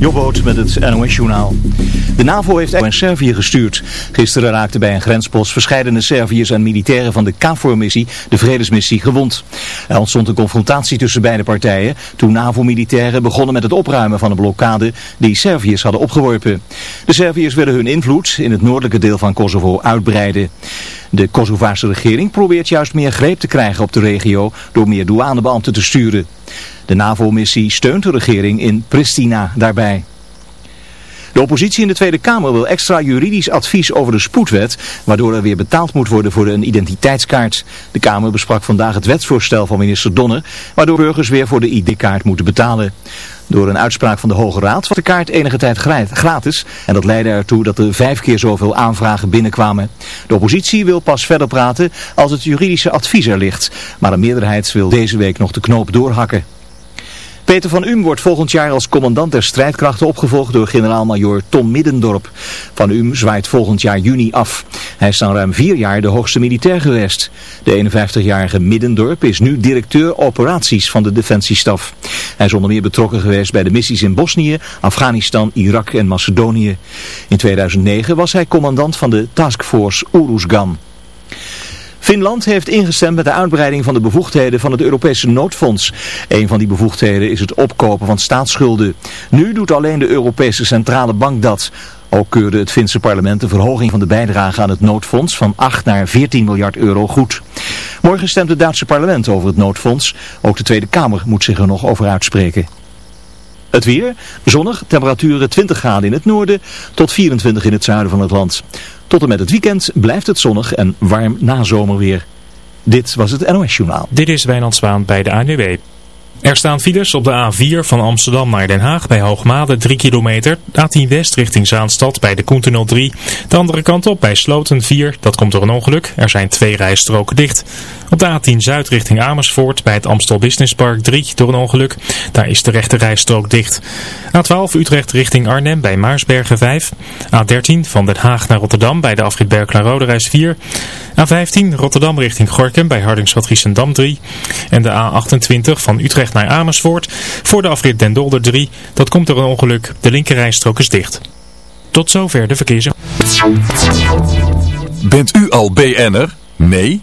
Jobboot met het NOS-journaal. De NAVO heeft naar Servië gestuurd. Gisteren raakten bij een grenspost verschillende Serviërs en militairen van de KFOR-missie, de vredesmissie, gewond. Er ontstond een confrontatie tussen beide partijen toen NAVO-militairen begonnen met het opruimen van een blokkade die Serviërs hadden opgeworpen. De Serviërs willen hun invloed in het noordelijke deel van Kosovo uitbreiden. De Kosovaarse regering probeert juist meer greep te krijgen op de regio door meer douanebeambten te sturen. De NAVO-missie steunt de regering in Pristina daarbij. De oppositie in de Tweede Kamer wil extra juridisch advies over de spoedwet, waardoor er weer betaald moet worden voor een identiteitskaart. De Kamer besprak vandaag het wetsvoorstel van minister Donner, waardoor burgers weer voor de ID-kaart moeten betalen. Door een uitspraak van de Hoge Raad was de kaart enige tijd gratis en dat leidde ertoe dat er vijf keer zoveel aanvragen binnenkwamen. De oppositie wil pas verder praten als het juridische advies er ligt, maar een meerderheid wil deze week nog de knoop doorhakken. Peter van Um wordt volgend jaar als commandant der strijdkrachten opgevolgd door generaal-majoor Tom Middendorp. Van Um zwaait volgend jaar juni af. Hij is dan ruim vier jaar de hoogste militair geweest. De 51-jarige Middendorp is nu directeur operaties van de defensiestaf. Hij is onder meer betrokken geweest bij de missies in Bosnië, Afghanistan, Irak en Macedonië. In 2009 was hij commandant van de taskforce Uruzgan. Finland heeft ingestemd met de uitbreiding van de bevoegdheden van het Europese noodfonds. Een van die bevoegdheden is het opkopen van staatsschulden. Nu doet alleen de Europese Centrale Bank dat. Ook keurde het Finse parlement de verhoging van de bijdrage aan het noodfonds van 8 naar 14 miljard euro goed. Morgen stemt het Duitse parlement over het noodfonds. Ook de Tweede Kamer moet zich er nog over uitspreken. Het weer, zonnig, temperaturen 20 graden in het noorden tot 24 in het zuiden van het land. Tot en met het weekend blijft het zonnig en warm na zomerweer. Dit was het NOS Journaal. Dit is Wijnand Zwaan bij de ANWB. Er staan files op de A4 van Amsterdam naar Den Haag bij Hoogmade 3 kilometer. A10 West richting Zaanstad bij de Koentunnel 3. De andere kant op bij Sloten 4. Dat komt door een ongeluk. Er zijn twee rijstroken dicht. Op de A10 Zuid richting Amersfoort bij het Amstel Business Park 3 door een ongeluk. Daar is de rechte rijstrook dicht. A12 Utrecht richting Arnhem bij Maarsbergen 5. A13 van Den Haag naar Rotterdam bij de afrit Berklaan reis 4. A15 Rotterdam richting Gorkum bij Hardingsveld Dam 3. En de A28 van Utrecht naar Amersfoort voor de afrit Den Dolder 3. Dat komt door een ongeluk. De linkerrijstrook is dicht. Tot zover de verkeers. Bent u al BN'er? Nee?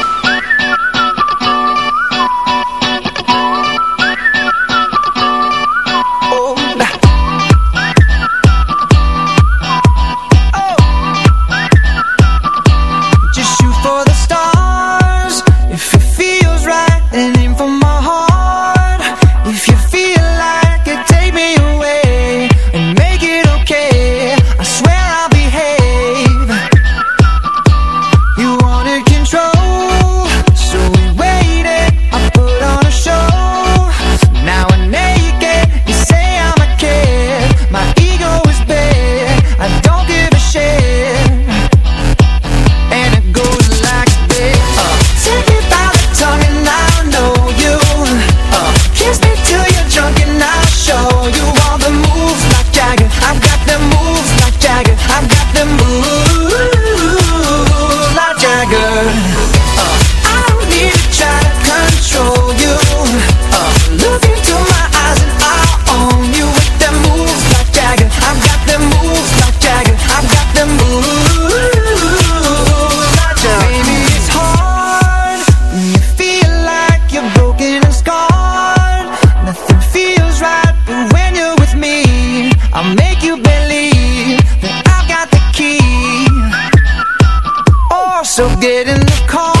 So get in the car.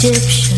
Egyptian.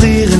Kleren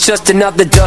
was just another